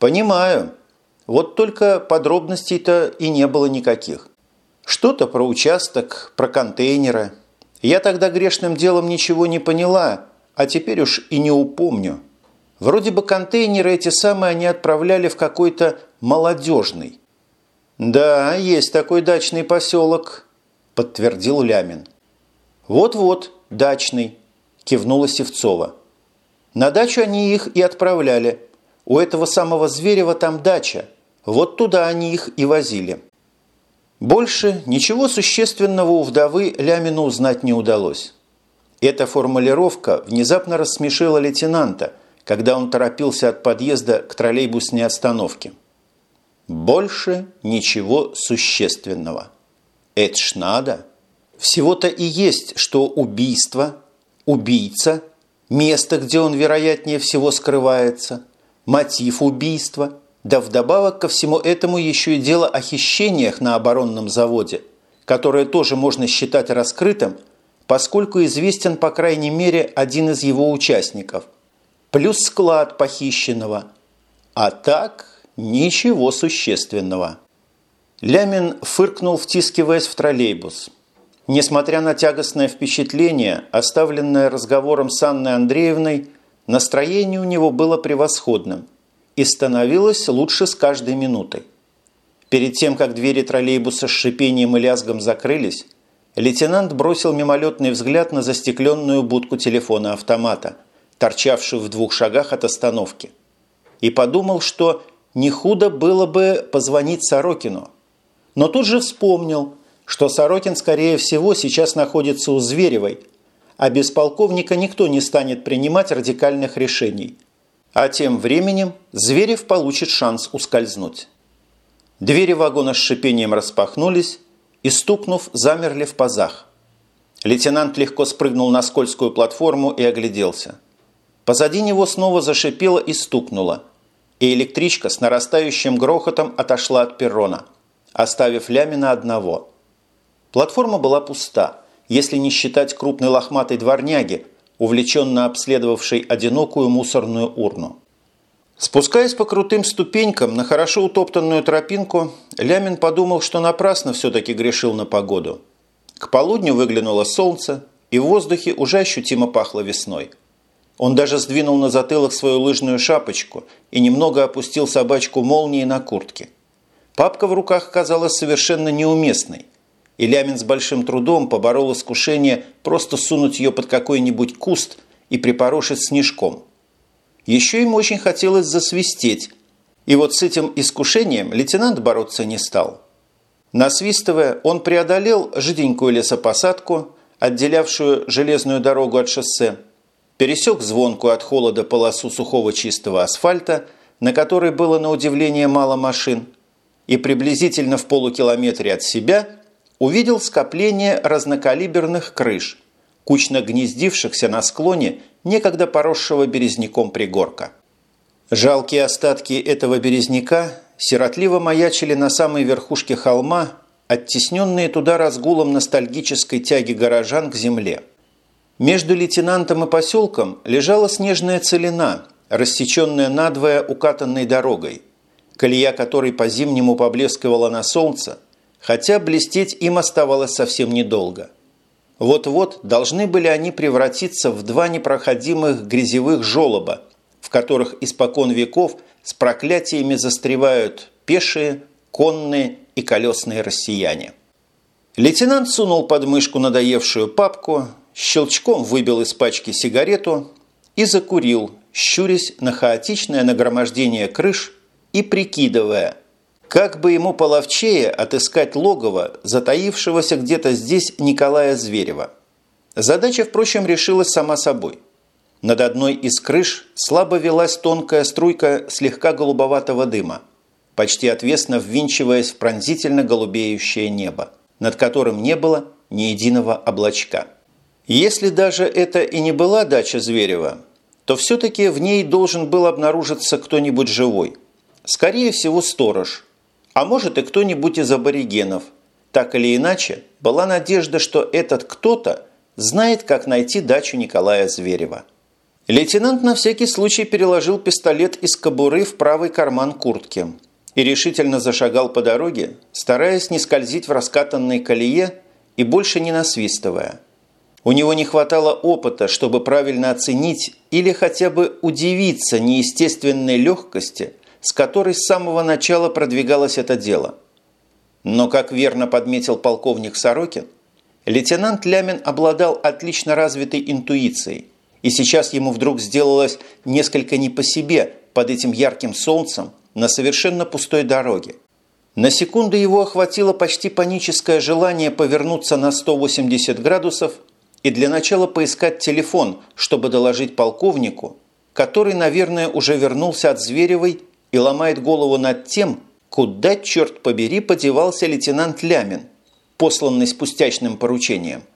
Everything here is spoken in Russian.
«Понимаю. Вот только подробностей-то и не было никаких. Что-то про участок, про контейнеры. Я тогда грешным делом ничего не поняла, а теперь уж и не упомню. Вроде бы контейнеры эти самые они отправляли в какой-то молодежный. «Да, есть такой дачный поселок», – подтвердил Лямин. «Вот-вот, дачный», – кивнула Севцова. «На дачу они их и отправляли. У этого самого Зверева там дача. Вот туда они их и возили». Больше ничего существенного у вдовы Лямину узнать не удалось. Эта формулировка внезапно рассмешила лейтенанта, когда он торопился от подъезда к троллейбусной остановке. Больше ничего существенного. Это ж надо. Всего-то и есть, что убийство, убийца, место, где он вероятнее всего скрывается, мотив убийства – да вдобавок ко всему этому еще и дело о хищениях на оборонном заводе, которое тоже можно считать раскрытым, поскольку известен по крайней мере один из его участников, плюс склад похищенного. А так ничего существенного. Лямин фыркнул, втискиваясь в троллейбус. Несмотря на тягостное впечатление, оставленное разговором с Анной Андреевной, настроение у него было превосходным – и становилось лучше с каждой минутой. Перед тем, как двери троллейбуса с шипением и лязгом закрылись, лейтенант бросил мимолетный взгляд на застекленную будку телефона-автомата, торчавшую в двух шагах от остановки, и подумал, что не худо было бы позвонить Сорокину. Но тут же вспомнил, что Сорокин, скорее всего, сейчас находится у Зверевой, а без полковника никто не станет принимать радикальных решений – а тем временем Зверев получит шанс ускользнуть. Двери вагона с шипением распахнулись и, стукнув, замерли в пазах. Лейтенант легко спрыгнул на скользкую платформу и огляделся. Позади него снова зашипело и стукнуло, и электричка с нарастающим грохотом отошла от перрона, оставив Лямина одного. Платформа была пуста, если не считать крупной лохматой дворняги, увлеченно обследовавший одинокую мусорную урну. Спускаясь по крутым ступенькам на хорошо утоптанную тропинку, Лямин подумал, что напрасно все-таки грешил на погоду. К полудню выглянуло солнце, и в воздухе уже ощутимо пахло весной. Он даже сдвинул на затылок свою лыжную шапочку и немного опустил собачку молнии на куртке. Папка в руках казалась совершенно неуместной – и Лямин с большим трудом поборол искушение просто сунуть ее под какой-нибудь куст и припорошить снежком. Еще ему очень хотелось засвистеть, и вот с этим искушением лейтенант бороться не стал. Насвистывая, он преодолел жиденькую лесопосадку, отделявшую железную дорогу от шоссе, пересек звонкую от холода полосу сухого чистого асфальта, на которой было на удивление мало машин, и приблизительно в полукилометре от себя – увидел скопление разнокалиберных крыш, кучно гнездившихся на склоне некогда поросшего березняком пригорка. Жалкие остатки этого березняка сиротливо маячили на самой верхушке холма, оттесненные туда разгулом ностальгической тяги горожан к земле. Между лейтенантом и поселком лежала снежная целина, рассеченная надвое укатанной дорогой, колея которой по-зимнему поблескивала на солнце, хотя блестеть им оставалось совсем недолго. Вот-вот должны были они превратиться в два непроходимых грязевых желоба, в которых испокон веков с проклятиями застревают пешие, конные и колесные россияне. Лейтенант сунул под мышку надоевшую папку, щелчком выбил из пачки сигарету и закурил, щурясь на хаотичное нагромождение крыш и прикидывая, как бы ему половчее отыскать логово, затаившегося где-то здесь Николая Зверева? Задача, впрочем, решилась сама собой. Над одной из крыш слабо велась тонкая струйка слегка голубоватого дыма, почти отвесно ввинчиваясь в пронзительно голубеющее небо, над которым не было ни единого облачка. Если даже это и не была дача Зверева, то все-таки в ней должен был обнаружиться кто-нибудь живой. Скорее всего, сторож – а может и кто-нибудь из аборигенов. Так или иначе, была надежда, что этот кто-то знает, как найти дачу Николая Зверева. Лейтенант на всякий случай переложил пистолет из кобуры в правый карман куртки и решительно зашагал по дороге, стараясь не скользить в раскатанной колее и больше не насвистывая. У него не хватало опыта, чтобы правильно оценить или хотя бы удивиться неестественной легкости, с которой с самого начала продвигалось это дело. Но, как верно подметил полковник Сорокин, лейтенант Лямин обладал отлично развитой интуицией – и сейчас ему вдруг сделалось несколько не по себе под этим ярким солнцем на совершенно пустой дороге. На секунду его охватило почти паническое желание повернуться на 180 градусов и для начала поискать телефон, чтобы доложить полковнику, который, наверное, уже вернулся от Зверевой и ломает голову над тем, куда, черт побери, подевался лейтенант Лямин, посланный с пустячным поручением –